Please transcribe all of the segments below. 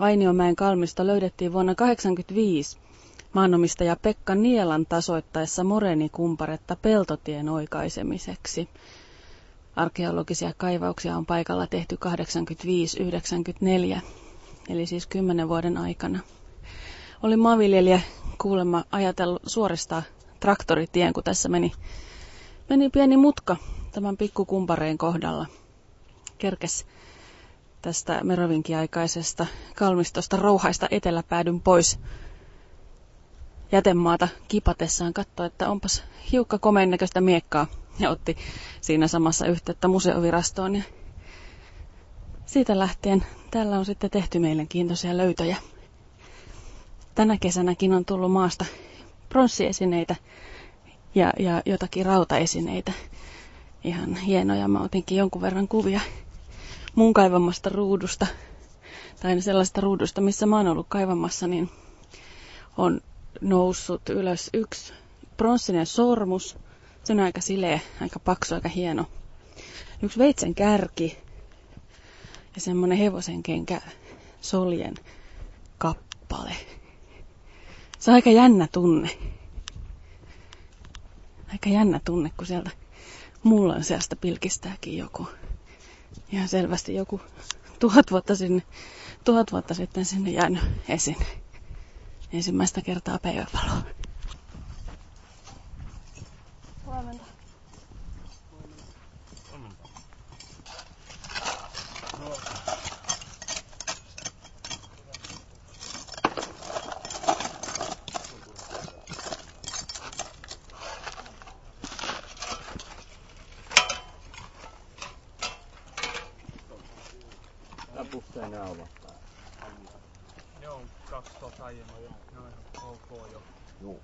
Vainiomäen kalmisto löydettiin vuonna 1985 maanomistaja Pekka Nielan tasoittaessa morenikumparetta peltotien oikaisemiseksi. Arkeologisia kaivauksia on paikalla tehty 85-94, eli siis kymmenen vuoden aikana. Oli maanviljelijä kuulemma ajatellut suoristaa traktoritien, kun tässä meni, meni pieni mutka tämän pikkukumpareen kohdalla. Kerkes tästä merovinkiaikaisesta kalmistosta rouhaista eteläpäädyn pois jätemaata kipatessaan katsoi, että onpas hiukka komeen näköistä miekkaa ja otti siinä samassa yhteyttä museovirastoon. Ja siitä lähtien täällä on sitten tehty mielenkiintoisia löytöjä. Tänä kesänäkin on tullut maasta pronssiesineitä ja, ja jotakin rautaesineitä. Ihan hienoja. Mä otinkin jonkun verran kuvia mun kaivamasta ruudusta, tai sellaista ruudusta, missä mä oon ollut kaivamassa, niin on noussut ylös yksi pronssinen sormus. Se on aika sileä, aika paksu, aika hieno. Yksi veitsen kärki ja semmonen hevosen kenkä soljen kappale. Se on aika jännä tunne. Aika jännä tunne, kun sieltä mullan seasta pilkistääkin joku. Ihan selvästi joku tuhat vuotta, sinne, tuhat vuotta sitten sinne jäänyt esine ensimmäistä kertaa päivävaloa. Huomenta. Puhteen nämä ovat. Ne on kaksi tuolta aiemmin jo. Ne on ihan ok jo. Joo.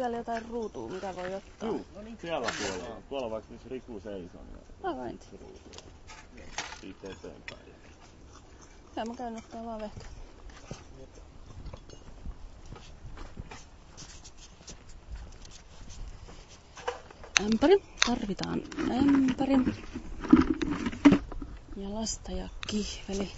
Vielä jotain ruutua, mitä voi ottaa? Joo, no niin siellä tuolla. Tuolla vaikka missä Riku seisoo. Niin Alright. se ruutu. Siitä eteenpäin. Ja mä käyn ottaa vaan vehkä. Ämpäri. Tarvitaan ämpäri. Ja lasta ja kihveli.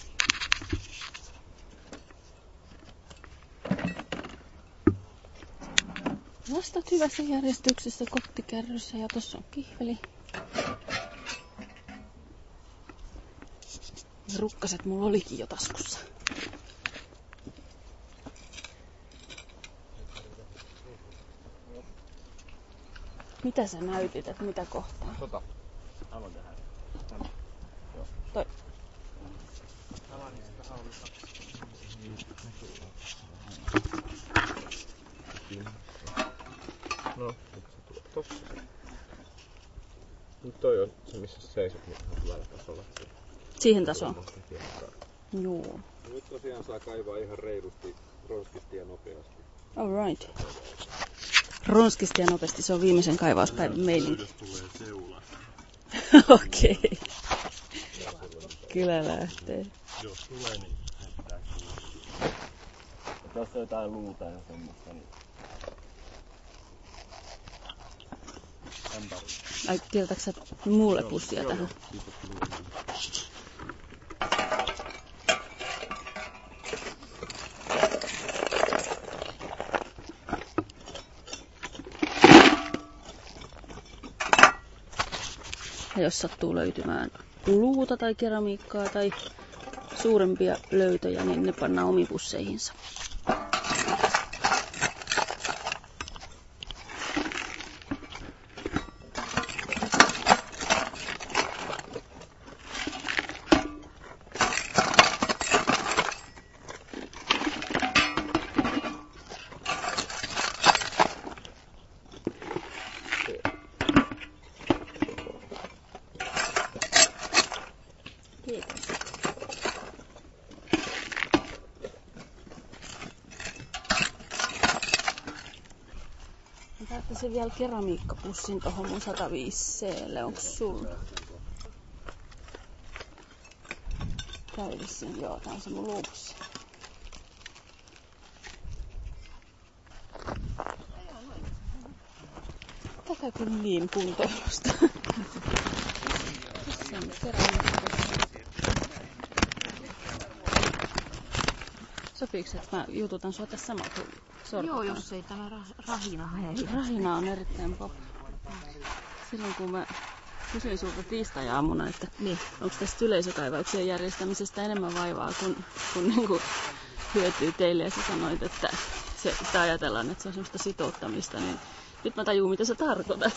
Lastat hyvässä järjestyksessä kottikärryssä ja tossa on kihveli. Rukkaset mulla olikin jo taskussa. Mitä sä näytit, että mitä kohtaa? Tota. Toi. Tavanista haulista. No, tossa. Nyt toi on se, missä sä seisot, niin on hyvällä tasolla. Siihen tasoon. Joo. Nyt tosiaan saa kaivaa ihan reilusti, ronskisti ja nopeasti. Alright. Ronskisti ja nopeasti, se on viimeisen kaivauspäivän meininki. Jos tulee seula. Okei. Okay. Kyllä lähtee. Jos tulee, niin pitää Jos on jotain luuta ja semmoista, niin Ai, kieltätkö sä muulle pussia tähän? Ja jos sattuu löytymään luuta tai keramiikkaa tai suurempia löytöjä, niin ne pannaan omiin pusseihinsa. Vielä keramiikkapussin tohon mun 105 Onks sulla? Tää vissiin, joo, tää on se mun luupussi. Tätä kyllä niin kuntoilusta. Tässä on keräilystä. Sopiiko, että mä jututan sua tässä samalla sorkkaan? Joo, jos ei tämä ra- rahina häiri. Rahina on erittäin pop. Silloin kun mä kysyin sulta tiistai-aamuna, että Niin. onko tästä yleisökaivauksien järjestämisestä enemmän vaivaa kuin, kuin, niin kuin hyötyy teille, ja sä sanoit, että se, sitä ajatellaan, että se on semmoista sitouttamista, niin nyt mä tajun, mitä sä tarkoitat.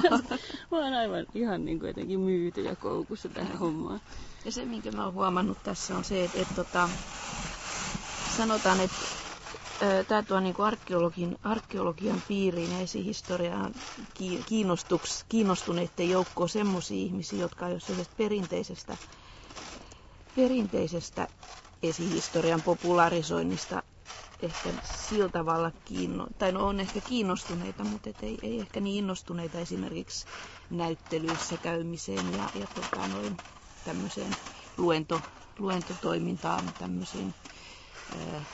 mä oon aivan ihan niin kuin jotenkin myyty ja koukussa tähän hommaan. Ja se, minkä mä oon huomannut tässä on se, että, että tota, sanotaan, että tämä tuo niin arkeologin, arkeologian piiriin ja esihistoriaan kiinnostuneiden joukkoon semmoisia ihmisiä, jotka sellaisesta perinteisestä, perinteisestä esihistorian popularisoinnista ehkä sillä tavalla kiinno, tai no on ehkä kiinnostuneita, mutta et ei, ei ehkä niin innostuneita esimerkiksi näyttelyissä käymiseen ja, ja tota noin, tämmöiseen luento, luentotoimintaan, tämmöisiin ää,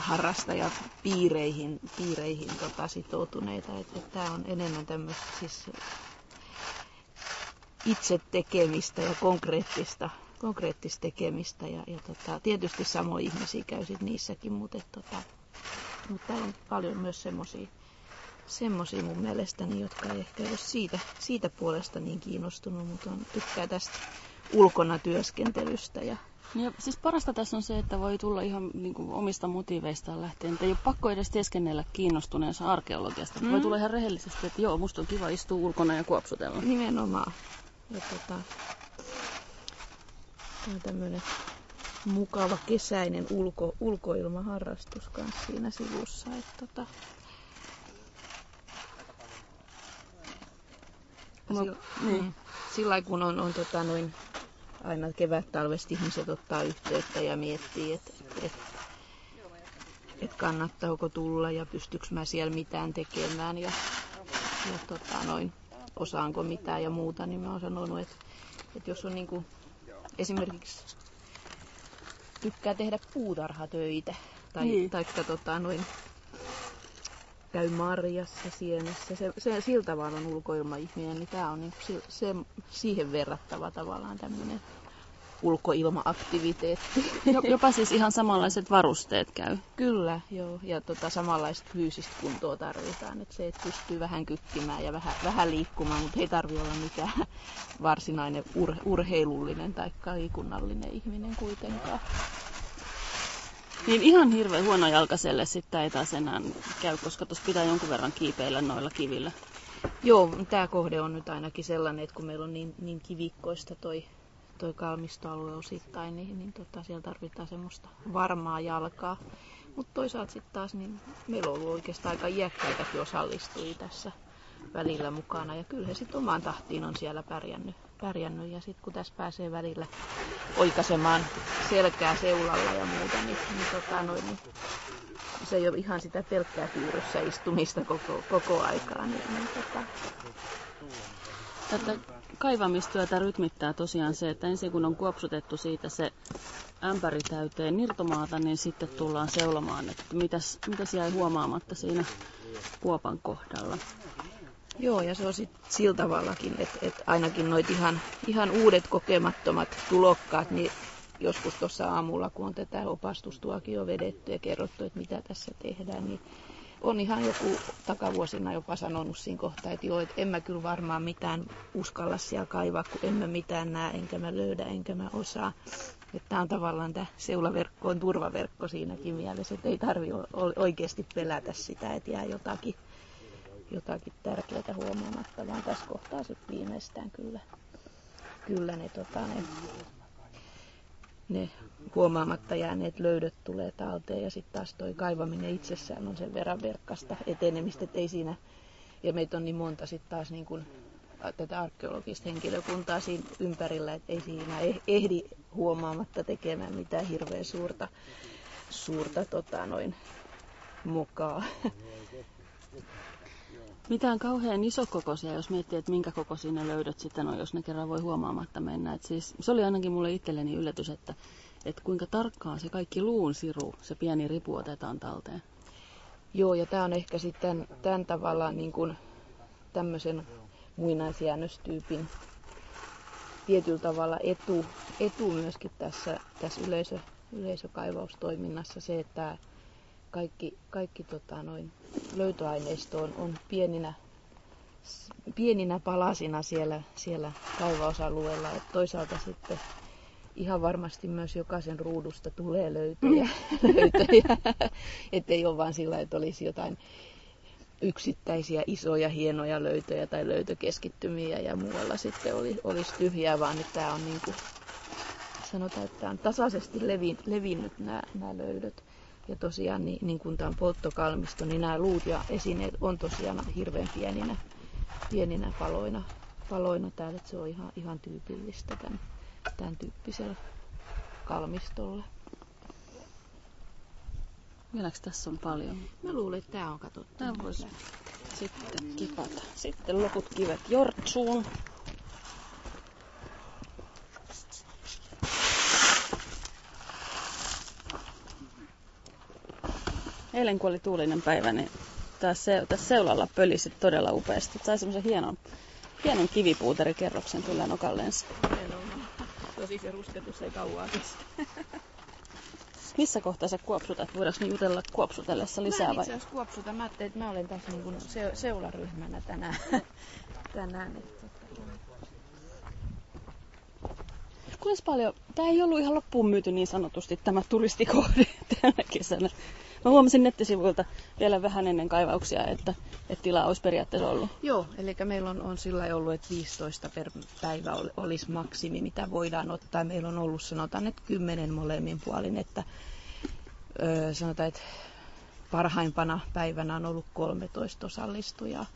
harrastajapiireihin piireihin, tota, sitoutuneita. Että et tämä on enemmän tämmöistä siis itse tekemistä ja konkreettista, konkreettista tekemistä. Ja, ja tota, tietysti samoja ihmisiä käy sit niissäkin, mutta tota, mut on paljon myös semmoisia semmosia mun mielestäni, jotka ei ehkä ole siitä, siitä puolesta niin kiinnostunut, mutta on, tykkää tästä ulkona työskentelystä ja Ja siis parasta tässä on se, että voi tulla ihan niin kuin omista motiiveistaan lähtien. Että ei ole pakko edes teeskennellä kiinnostuneensa arkeologiasta. Mm. Voi tulla ihan rehellisesti, että joo, musta on kiva istua ulkona ja kuopsutella. Nimenomaan. Ja tota, tää on tämmönen mukava kesäinen ulko, ulkoilmaharrastus kanssa siinä sivussa. Et tota, No, sillä, niin. mm, sillä kun on, on tota noin, aina kevät-talvesti ihmiset ottaa yhteyttä ja miettii, että et, et kannattaako tulla ja pystyykö mä siellä mitään tekemään ja, ja tota noin, osaanko mitään ja muuta, niin mä oon sanonut, että, että jos on niinku esimerkiksi tykkää tehdä puutarhatöitä tai Niin. taikka tota noin, käy marjassa, sienessä, se, se sillä tavalla on ulkoilmaihminen, niin tämä on niinku se, se, siihen verrattava tavallaan tämmöinen ulkoilmaaktiviteetti. Jo- Jopa siis ihan samanlaiset varusteet käy. Kyllä, joo. Ja tota, samanlaista fyysistä kuntoa tarvitaan. Et se, että pystyy vähän kykkimään ja vähän, vähän liikkumaan, mutta ei tarvi olla mikään varsinainen ur, urheilullinen tai liikunnallinen ihminen kuitenkaan. Niin ihan hirveän huono jalkaselle sitten ei taas enää käy, koska tuossa pitää jonkun verran kiipeillä noilla kivillä. Joo, tämä kohde on nyt ainakin sellainen, että kun meillä on niin, niin kivikkoista toi, toi kalmistoalue osittain, niin, niin tota, siellä tarvitaan semmoista varmaa jalkaa. Mutta toisaalta sitten taas niin meillä on ollut oikeastaan aika iäkkäitäkin osallistujia tässä välillä mukana. Ja kyllä he sitten omaan tahtiin on siellä pärjännyt. Pärjännyt. Ja sitten kun tässä pääsee välillä oikaisemaan selkää seulalla ja muuta, niin, niin, tota, noin, niin se ei ole ihan sitä pelkkää kyyryssä istumista koko, koko aikaa. Niin, niin, tota, Tätä kaivamistyötä rytmittää tosiaan se, että ensin kun on kuopsutettu siitä se ämpäri täyteen nirtomaata, niin sitten tullaan seulomaan, että mitäs, mitäs jäi huomaamatta siinä kuopan kohdalla. Joo, ja se on sit sillä tavallakin, että, että ainakin noit ihan, ihan uudet kokemattomat tulokkaat, niin joskus tuossa aamulla, kun on tätä opastustuokio vedetty ja kerrottu, että mitä tässä tehdään, niin on ihan joku takavuosina jopa sanonut siinä kohtaa, että joo, että en mä kyllä varmaan mitään uskalla siellä kaivaa, kun en mä mitään näe, enkä mä löydä, enkä mä osaa. Että tämä on tavallaan tämä seulaverkko on turvaverkko siinäkin mielessä, että ei tarvi oikeasti pelätä sitä, että jää jotakin jotakin tärkeää huomaamatta, vaan tässä kohtaa sitten viimeistään kyllä, kyllä ne, tota, ne, ne huomaamatta jääneet löydöt tulee talteen ja sitten taas toi kaivaminen itsessään on sen verran verkkasta etenemistä, että ei siinä, ja meitä on niin monta sitten taas niin kuin, tätä arkeologista henkilökuntaa siinä ympärillä, että ei siinä eh- ehdi huomaamatta tekemään mitään hirveän suurta, suurta tota, noin, mokaa. Mitään kauhean isokokoisia, jos miettii, että minkä kokoisia ne löydöt sitten on, jos ne kerran voi huomaamatta mennä. Et siis, se oli ainakin mulle itselleni yllätys, että, että kuinka tarkkaan se kaikki luun siru, se pieni ripu otetaan talteen. Joo, ja tämä on ehkä sitten tämän tavalla niin kuin tämmöisen muinaisjäännöstyypin tietyllä tavalla etu, etu myöskin tässä, tässä yleisö, yleisökaivaustoiminnassa se, että kaikki, kaikki tota, noin, löytöaineisto on, pieninä, pieninä palasina siellä, siellä kaivausalueella. Et toisaalta sitten ihan varmasti myös jokaisen ruudusta tulee löytöjä, löytöjä. ettei ole vaan sillä, että olisi jotain yksittäisiä isoja hienoja löytöjä tai löytökeskittymiä ja muualla sitten oli, olisi tyhjää, vaan nyt tämä on niin kuin, sanotaan, että tämä on tasaisesti levi, levinnyt nämä, nämä löydöt. Ja tosiaan niin, niin kuin tämä on polttokalmisto, niin nämä luut ja esineet on tosiaan hirveän pieninä, pieninä paloina, paloina täällä, että se on ihan, ihan tyypillistä tämän, tämän tyyppisellä kalmistolla. Vieläkö tässä on paljon? Mä luulen, että tämä on katsottu. Tämä voisi sitten kipata. Sitten loput kivet jortsuun. Eilen kun oli tuulinen päivä, niin tässä, se, tässä seulalla pölisi todella upeasti. Sai semmoisen hienon, hienon kivipuuterikerroksen kyllä nokalleensa. Tosi se rusketus ei kauaa kestä. Missä kohtaa sä kuopsutat? Voidaanko me jutella kuopsutellessa lisää mä en vai? itse kuopsuta. Mä ajattelin, että mä olen tässä niin kuin se, seularyhmänä tänään. tänään että, tota, Kuinka paljon, tämä ei ollut ihan loppuun myyty niin sanotusti tämä turistikohde tänä kesänä. Mä huomasin nettisivuilta vielä vähän ennen kaivauksia, että, että tilaa olisi periaatteessa ollut. Joo, eli meillä on, on sillä ollut, että 15 per päivä ol- olisi maksimi, mitä voidaan ottaa. Meillä on ollut, sanotaan, että 10 molemmin puolin, että öö, sanotaan, että parhaimpana päivänä on ollut 13 osallistujaa.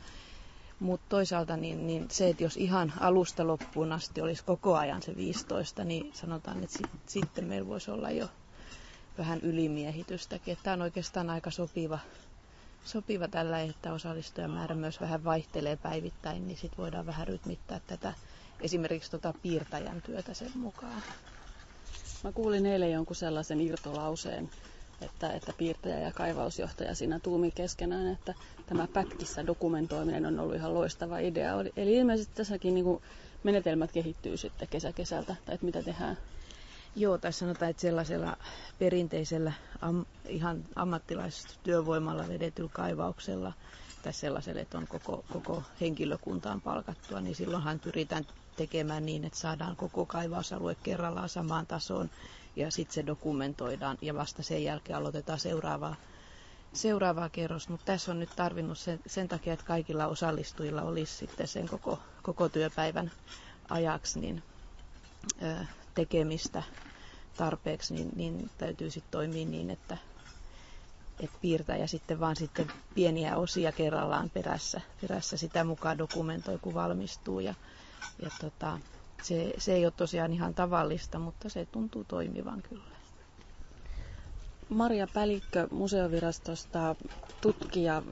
Mutta toisaalta niin, niin se, että jos ihan alusta loppuun asti olisi koko ajan se 15, niin sanotaan, että sit, sitten meillä voisi olla jo vähän ylimiehitystäkin. Tämä on oikeastaan aika sopiva, sopiva tällä, että osallistujamäärä myös vähän vaihtelee päivittäin, niin sitten voidaan vähän rytmittää tätä esimerkiksi tota piirtäjän työtä sen mukaan. Mä kuulin eilen jonkun sellaisen irtolauseen, että, että piirtäjä ja kaivausjohtaja siinä tuumi keskenään, että tämä pätkissä dokumentoiminen on ollut ihan loistava idea. Eli ilmeisesti tässäkin niin menetelmät kehittyy sitten kesä kesältä, tai että mitä tehdään. Joo, tai sanotaan, että sellaisella perinteisellä am, ihan ammattilaistyövoimalla vedetyllä kaivauksella tai sellaiselle, että on koko, koko henkilökuntaan palkattua, niin silloinhan pyritään tekemään niin, että saadaan koko kaivausalue kerrallaan samaan tasoon ja sitten se dokumentoidaan ja vasta sen jälkeen aloitetaan seuraavaa, seuraavaa kerrosta. Mutta tässä on nyt tarvinnut sen, sen takia, että kaikilla osallistujilla olisi sitten sen koko, koko työpäivän ajaksi niin, ö, tekemistä tarpeeksi, niin, niin täytyy sitten toimia niin, että, että piirtäjä sitten vaan sitten pieniä osia kerrallaan perässä, perässä sitä mukaan dokumentoi, kun valmistuu. Ja, ja tota, se, se ei ole tosiaan ihan tavallista, mutta se tuntuu toimivan kyllä. Maria Pälikkö museovirastosta, tutkija,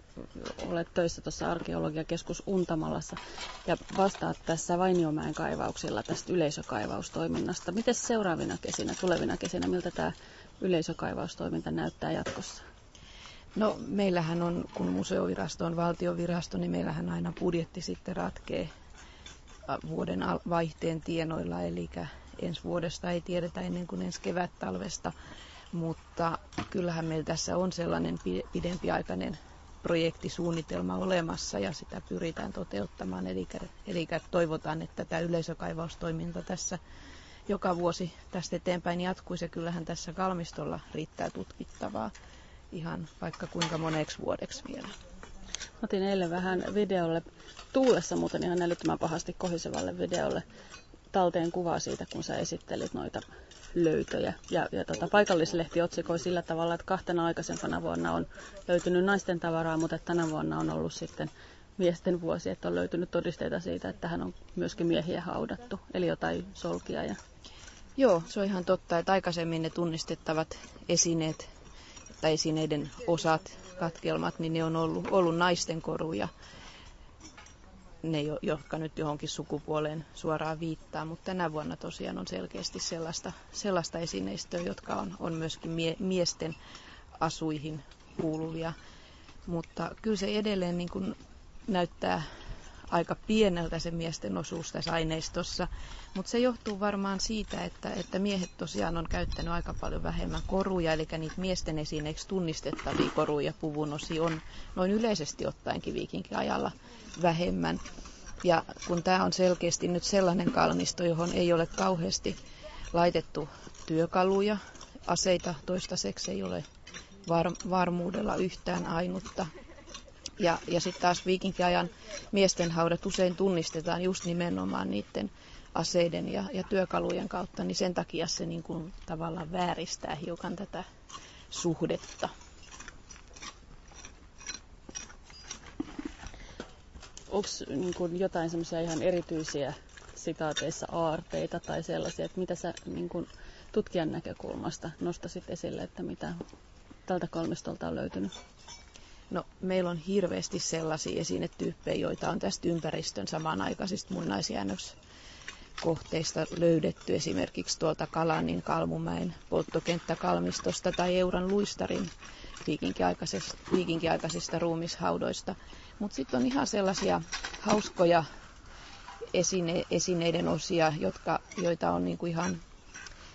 olet töissä tuossa arkeologiakeskus Untamalassa ja vastaat tässä Vainiomäen kaivauksilla tästä yleisökaivaustoiminnasta. Miten seuraavina kesinä, tulevina kesinä, miltä tämä yleisökaivaustoiminta näyttää jatkossa? No meillähän on, kun museovirasto on valtiovirasto, niin meillähän aina budjetti sitten ratkee vuoden vaihteen tienoilla, eli ensi vuodesta ei tiedetä ennen kuin ensi kevät-talvesta. Mutta kyllähän meillä tässä on sellainen pidempiaikainen projektisuunnitelma olemassa ja sitä pyritään toteuttamaan. Eli, eli toivotaan, että tämä yleisökaivaustoiminta tässä joka vuosi tästä eteenpäin jatkuisi ja kyllähän tässä kalmistolla riittää tutkittavaa ihan vaikka kuinka moneksi vuodeksi vielä. Otin eilen vähän videolle, tuulessa muuten ihan älyttömän pahasti kohisevalle videolle, talteen kuvaa siitä, kun sä esittelit noita löytöjä. Ja, ja tota, paikallislehti otsikoi sillä tavalla, että kahtena aikaisempana vuonna on löytynyt naisten tavaraa, mutta tänä vuonna on ollut sitten miesten vuosi, että on löytynyt todisteita siitä, että hän on myöskin miehiä haudattu, eli jotain solkia. Ja... Joo, se on ihan totta, että aikaisemmin ne tunnistettavat esineet tai esineiden osat, katkelmat, niin ne on ollut, ollut naisten koruja ne, jotka nyt johonkin sukupuoleen suoraan viittaa, mutta tänä vuonna tosiaan on selkeästi sellaista, sellaista esineistöä, jotka on, on myöskin mie, miesten asuihin kuuluvia. Mutta kyllä se edelleen niin kuin näyttää aika pieneltä se miesten osuus tässä aineistossa, mutta se johtuu varmaan siitä, että, että miehet tosiaan on käyttänyt aika paljon vähemmän koruja, eli niitä miesten esineiksi tunnistettavia koruja puvunosia on noin yleisesti ottaenkin viikinkiajalla vähemmän. Ja kun tämä on selkeästi nyt sellainen kalnisto, johon ei ole kauheasti laitettu työkaluja, aseita toistaiseksi ei ole var, varmuudella yhtään ainutta. Ja, ja sitten taas viikinkiajan miesten haudat usein tunnistetaan just nimenomaan niiden aseiden ja, ja työkalujen kautta, niin sen takia se niin kuin tavallaan vääristää hiukan tätä suhdetta. Onko niin jotain semmoisia ihan erityisiä sitaateissa aarteita tai sellaisia, että mitä sä niin kuin, tutkijan näkökulmasta nostasit esille, että mitä tältä kolmistolta on löytynyt? No, meillä on hirveästi sellaisia esinetyyppejä, joita on tästä ympäristön samanaikaisista muinaisjäännöskohteista löydetty. Esimerkiksi tuolta Kalanin Kalmumäen polttokenttäkalmistosta tai Euran luistarin viikinkiaikaisista, viikinkiaikaisista ruumishaudoista. Mutta sitten on ihan sellaisia hauskoja esine, esineiden osia, jotka, joita on niinku ihan,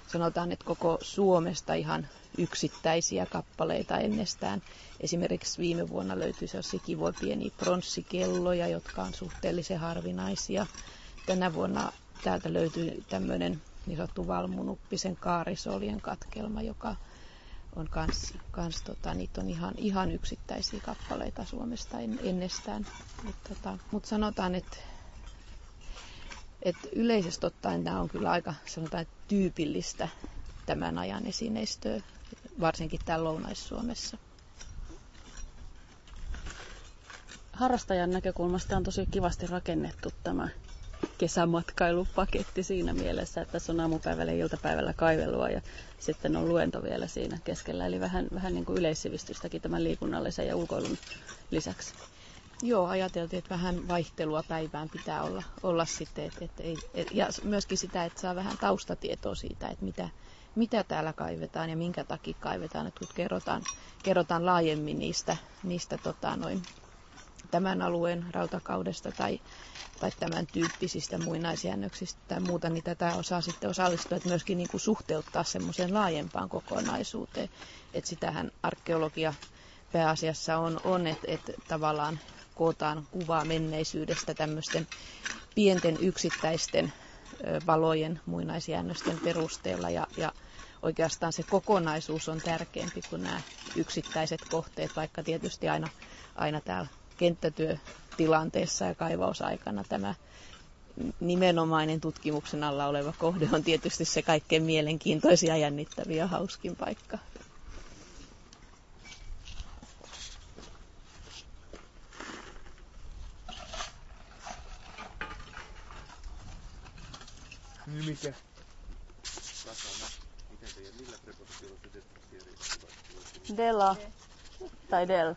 sanotaan, että koko Suomesta ihan yksittäisiä kappaleita ennestään. Esimerkiksi viime vuonna löytyi sellaisia kivoja pieniä pronssikelloja, jotka on suhteellisen harvinaisia. Tänä vuonna täältä löytyy tämmöinen niin sanottu valmunuppisen kaarisolien katkelma, joka on kans, kans tota, niitä on ihan, ihan yksittäisiä kappaleita Suomesta en, ennestään. Mutta tota, mut sanotaan, että et yleisesti ottaen tämä on kyllä aika sanotaan, tyypillistä tämän ajan esineistöä, varsinkin täällä Lounais-Suomessa. Harrastajan näkökulmasta on tosi kivasti rakennettu tämä kesämatkailupaketti siinä mielessä, että tässä on aamupäivällä ja iltapäivällä kaivelua ja sitten on luento vielä siinä keskellä. Eli vähän, vähän niin kuin yleissivistystäkin tämän liikunnallisen ja ulkoilun lisäksi. Joo, ajateltiin, että vähän vaihtelua päivään pitää olla, olla sitten. Et, et, ei, et, ja myöskin sitä, että saa vähän taustatietoa siitä, että mitä, mitä täällä kaivetaan ja minkä takia kaivetaan. Että kun kerrotaan, kerrotaan laajemmin niistä, niistä tota, noin, tämän alueen rautakaudesta tai, tai tämän tyyppisistä muinaisjäännöksistä tai muuta, niin tätä osaa sitten osallistua, että myöskin niin kuin suhteuttaa semmoiseen laajempaan kokonaisuuteen. Että sitähän arkeologia pääasiassa on, on että, että tavallaan kootaan kuvaa menneisyydestä tämmöisten pienten yksittäisten valojen muinaisjäännösten perusteella ja, ja oikeastaan se kokonaisuus on tärkeämpi kuin nämä yksittäiset kohteet, vaikka tietysti aina, aina täällä kenttätyötilanteessa ja kaivausaikana tämä nimenomainen tutkimuksen alla oleva kohde on tietysti se kaikkein mielenkiintoisia, jännittäviä ja hauskin paikka. Niin mikä? Della tai Del.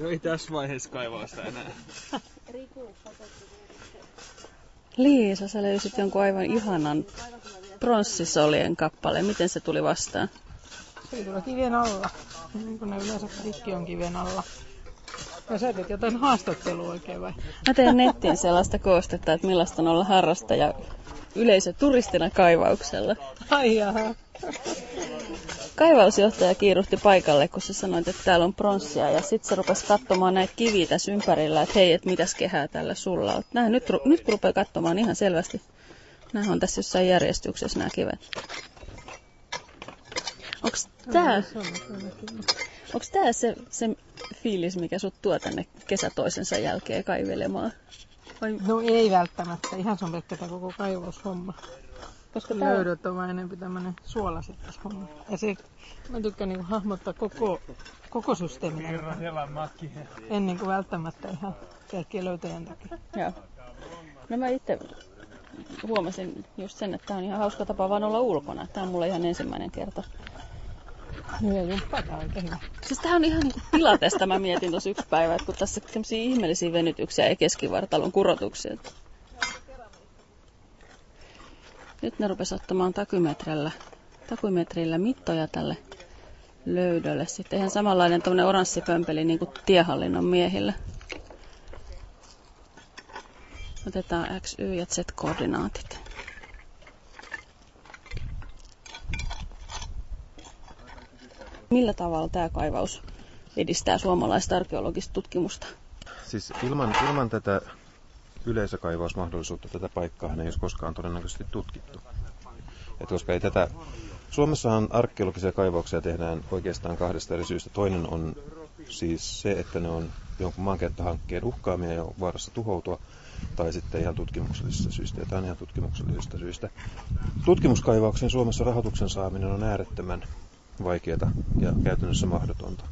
No ei tässä vaiheessa kaivaa sitä enää. Liisa, sä löysit jonkun aivan ihanan pronssisolien kappaleen. Miten se tuli vastaan? Se oli tuolla kiven alla, niin kuin ne yleensä kaikki on kiven alla. Ja sä teet jotain haastattelua oikein vai? Mä teen nettiin sellaista koostetta, että millaista on olla harrastaja yleisö turistina kaivauksella. Ai jaha. Kaivausjohtaja kiiruhti paikalle, kun sä sanoit, että täällä on pronssia. Ja sitten se rupesi katsomaan näitä kiviä tässä ympärillä, että hei, että mitäs kehää tällä sulla on. Nää nyt, nyt kun rupeaa katsomaan ihan selvästi. Nämä on tässä jossain järjestyksessä nämä kivet. Onks tää, onks tää se, se fiilis, mikä sut tuo tänne kesä toisensa jälkeen kaivelemaan? Vai? No ei välttämättä. Ihan se on pelkkä tämä koko kaivaushomma. Koska tää... löydöt on vaan enemmän tämmönen suolasittas homma. Ja se, mä tykkään niinku hahmottaa koko, koko systeemin. Makki. Ennen kuin välttämättä ihan kaikkien löytäjän takia. Joo. No mä itse huomasin just sen, että tämä on ihan hauska tapa vaan olla ulkona. Tämä on mulle ihan ensimmäinen kerta. No ja jumppa, tää on oikein hyvä. Siis tää on ihan niinku pilatesta, mä mietin tuossa yksi päivä, että kun tässä tämmöisiä ihmeellisiä venytyksiä ja keskivartalon kurotuksia. Nyt ne rupes ottamaan takymetrillä, takymetrillä mittoja tälle löydölle. Sitten ihan samanlainen tuommoinen oranssipömpeli niin kuin tiehallinnon miehillä. Otetaan X, Y ja Z-koordinaatit. Millä tavalla tämä kaivaus edistää suomalaista arkeologista tutkimusta? Siis ilman, ilman tätä yleisökaivausmahdollisuutta tätä paikkaa ei olisi koskaan todennäköisesti tutkittu. Et koska ei tätä... Suomessahan arkeologisia kaivauksia tehdään oikeastaan kahdesta eri syystä. Toinen on siis se, että ne on jonkun maankäyttöhankkeen uhkaamia ja vaarassa tuhoutua, tai sitten ihan tutkimuksellisista syistä, ja ihan tutkimuksellisista syistä. Tutkimuskaivauksen Suomessa rahoituksen saaminen on äärettömän vaikeaa ja käytännössä mahdotonta.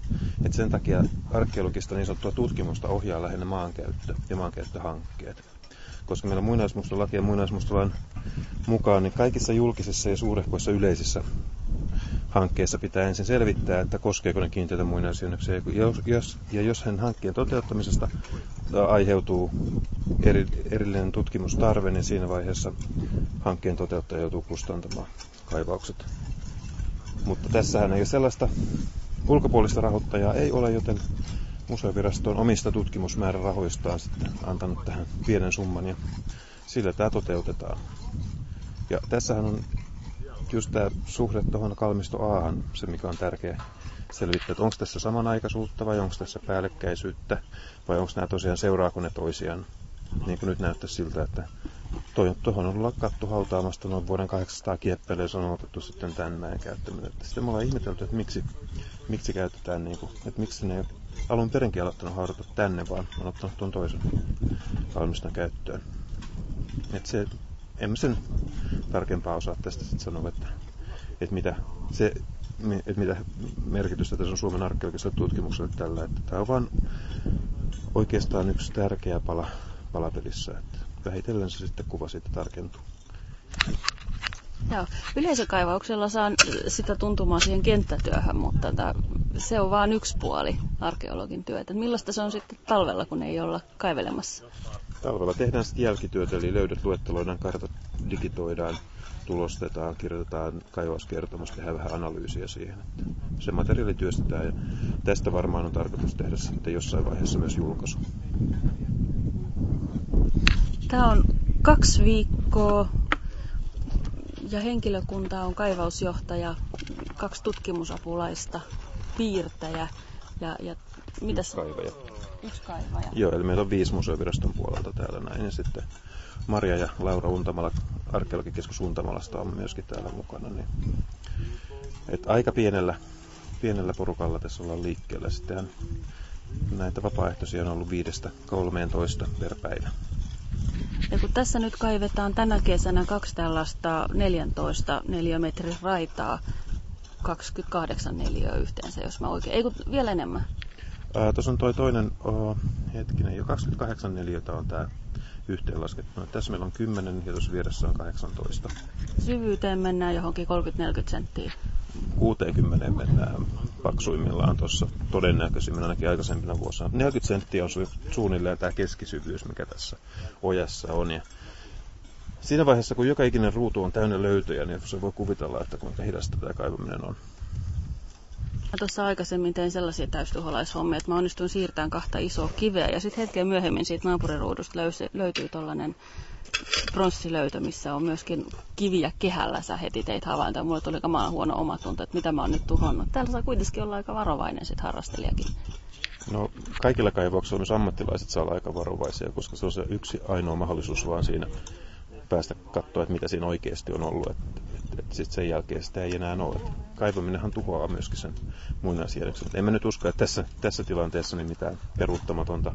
Et sen takia arkeologista niin sanottua tutkimusta ohjaa lähinnä maankäyttö ja maankäyttöhankkeet. Koska meillä muinaismuistolaki ja muinaismuistolain mukaan niin kaikissa julkisissa ja suurehkoissa yleisissä hankkeessa pitää ensin selvittää, että koskeeko ne kiinteitä muinaisjännöksiä. Jos, ja jos hän hankkeen toteuttamisesta aiheutuu eri, erillinen tutkimustarve, niin siinä vaiheessa hankkeen toteuttaja joutuu kustantamaan kaivaukset. Mutta tässähän ei sellaista ulkopuolista rahoittajaa ei ole, joten museovirasto on omista tutkimusmäärärahoistaan sitten antanut tähän pienen summan ja sillä tämä toteutetaan. Ja tässähän on just tämä suhde tuohon kalmisto Ahan, se mikä on tärkeä selvittää, että onko tässä samanaikaisuutta vai onko tässä päällekkäisyyttä vai onko nämä tosiaan seuraako ne toisiaan. Niin kuin nyt näyttäisi siltä, että tuohon on lakattu hautaamasta noin vuoden 800 kieppeille ja se on otettu sitten tämän mäen käyttäminen. Että sitten me ollaan ihmetelty, että miksi, miksi käytetään, niin kuin, että miksi ne ei alun perinkin aloittanut haudata tänne, vaan on ottanut tuon toisen valmistan käyttöön. Että se, emme sen tarkempaa osaa tästä sitten sanoa, että, että mitä se että mitä merkitystä tässä on Suomen arkeologiselle tutkimukselle tällä. Että tämä on vain oikeastaan yksi tärkeä pala palapelissä. Että vähitellen se sitten kuva siitä tarkentuu. Joo. Yleisökaivauksella saa sitä tuntumaan siihen kenttätyöhön, mutta tämä, se on vain yksi puoli arkeologin työtä. Millaista se on sitten talvella, kun ei olla kaivelemassa? Talvella tehdään sitten jälkityötä, eli löydöt luetteloidaan, kartat digitoidaan, tulostetaan, kirjoitetaan kaivauskertomus, tehdään vähän analyysiä siihen. Että se materiaali työstetään ja tästä varmaan on tarkoitus tehdä sitten jossain vaiheessa myös julkaisu. Tämä on kaksi viikkoa ja henkilökunta on kaivausjohtaja, kaksi tutkimusapulaista, piirtäjä ja, ja mitäs? Kaivaja. Yksi kaivaja. Joo, eli meillä on viisi museoviraston puolelta täällä näin. Ja sitten Maria ja Laura Untamala, arkeologikeskus Untamalasta on myöskin täällä mukana. Niin, et aika pienellä, pienellä porukalla tässä ollaan liikkeellä. Sittenhän näitä vapaaehtoisia on ollut viidestä 13 per päivä. Ja kun tässä nyt kaivetaan tänä kesänä kaksi tällaista 14 neliömetrin raitaa, 28 neliöä yhteensä, jos mä oikein, ei kun vielä enemmän. Tuossa on toi toinen, oh, hetkinen, jo 28 neliötä on tämä yhteenlaskettu. No, tässä meillä on 10 ja tuossa vieressä on 18. Syvyyteen mennään johonkin 30-40 senttiä. 60 mennään paksuimmillaan tuossa todennäköisimmin ainakin aikaisempina vuosina. 40 senttiä on suunnilleen tämä keskisyvyys, mikä tässä ojassa on. Ja siinä vaiheessa, kun joka ikinen ruutu on täynnä löytöjä, niin se voi kuvitella, että kuinka hidasta tämä kaivaminen on. Mä tuossa aikaisemmin tein sellaisia täystuholaishommia, että mä onnistuin siirtämään kahta isoa kiveä ja sitten hetken myöhemmin siitä naapuriruudusta löysi, löytyy tällainen pronssilöytö, missä on myöskin kiviä kehällä. Sä heti teit havaintoa. Mulle tuli kamaan huono omatunto, että mitä mä oon nyt tuhonnut. Täällä saa kuitenkin olla aika varovainen sit harrastelijakin. No kaikilla kaivauksilla myös ammattilaiset saa olla aika varovaisia, koska se on se yksi ainoa mahdollisuus vaan siinä päästä katsoa, että mitä siinä oikeasti on ollut. Että et, et sit sen jälkeen sitä ei enää ole. Kaivaminenhan tuhoaa myöskin sen muinaisjärjestön. Emme nyt usko, että tässä, tässä tilanteessa niin mitään peruuttamatonta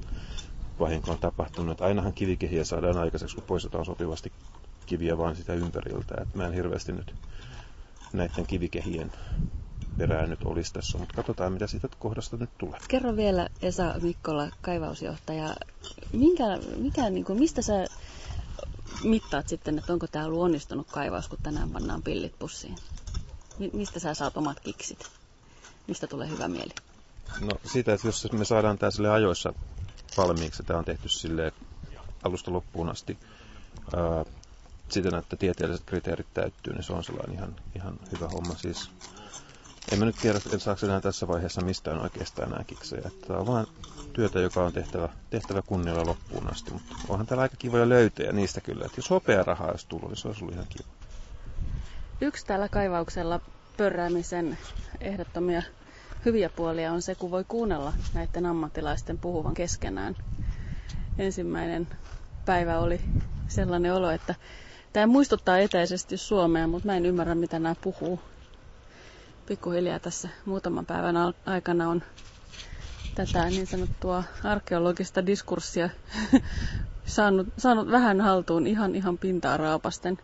vahinko on tapahtunut. Että ainahan kivikehiä saadaan aikaiseksi, kun poistetaan sopivasti kiviä vaan sitä ympäriltä. Et mä en hirveästi nyt näiden kivikehien perään nyt olisi tässä, mutta katsotaan mitä siitä kohdasta nyt tulee. Kerro vielä Esa Mikkola, kaivausjohtaja, minkä, mikä, niin kuin, mistä sä mittaat sitten, että onko tämä ollut onnistunut kaivaus, kun tänään pannaan pillit pussiin? Mistä sä saat omat kiksit? Mistä tulee hyvä mieli? No siitä, että jos me saadaan tämä sille ajoissa valmiiksi, tämä on tehty sille alusta loppuun asti ää, siten, että tieteelliset kriteerit täyttyy, niin se on sellainen ihan, ihan hyvä homma. Siis En mä nyt tiedä, en saako enää tässä vaiheessa mistään oikeastaan enää kiksejä. Tämä on vain työtä, joka on tehtävä, tehtävä kunnialla loppuun asti, mutta onhan täällä aika kivoja löytöjä niistä kyllä. Että jos hopea rahaa olisi tullut, niin se olisi ollut ihan kiva. Yksi tällä kaivauksella pörräämisen ehdottomia hyviä puolia on se, kun voi kuunnella näiden ammattilaisten puhuvan keskenään. Ensimmäinen päivä oli sellainen olo, että tämä muistuttaa etäisesti Suomea, mutta mä en ymmärrä, mitä nämä puhuu. Pikkuhiljaa tässä muutaman päivän aikana on tätä niin sanottua arkeologista diskurssia saanut, saanut vähän haltuun ihan, ihan pintaa raapasten.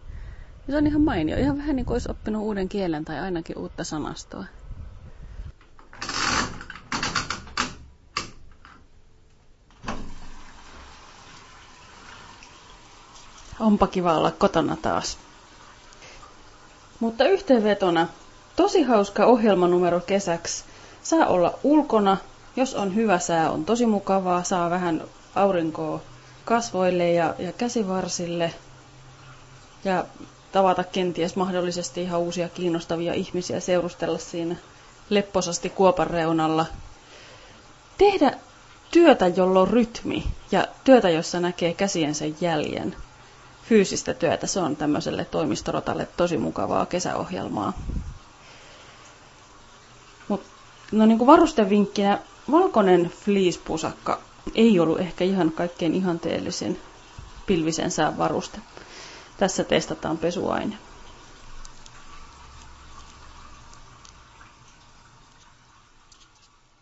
Se on ihan mainio. Ihan vähän niin kuin olisi oppinut uuden kielen tai ainakin uutta sanastoa. Onpa kiva olla kotona taas. Mutta yhteenvetona, tosi hauska ohjelmanumero kesäksi. Saa olla ulkona, jos on hyvä sää, on tosi mukavaa, saa vähän aurinkoa kasvoille ja, ja käsivarsille. Ja tavata kenties mahdollisesti ihan uusia kiinnostavia ihmisiä, seurustella siinä lepposasti kuopan reunalla. Tehdä työtä, jolla on rytmi ja työtä, jossa näkee käsiensä jäljen. Fyysistä työtä, se on tämmöiselle toimistorotalle tosi mukavaa kesäohjelmaa. Mut, no niin kuin varustevinkkinä, valkoinen fleece-pusakka ei ollut ehkä ihan kaikkein ihanteellisin pilvisen sään varuste. Tässä testataan pesuaine.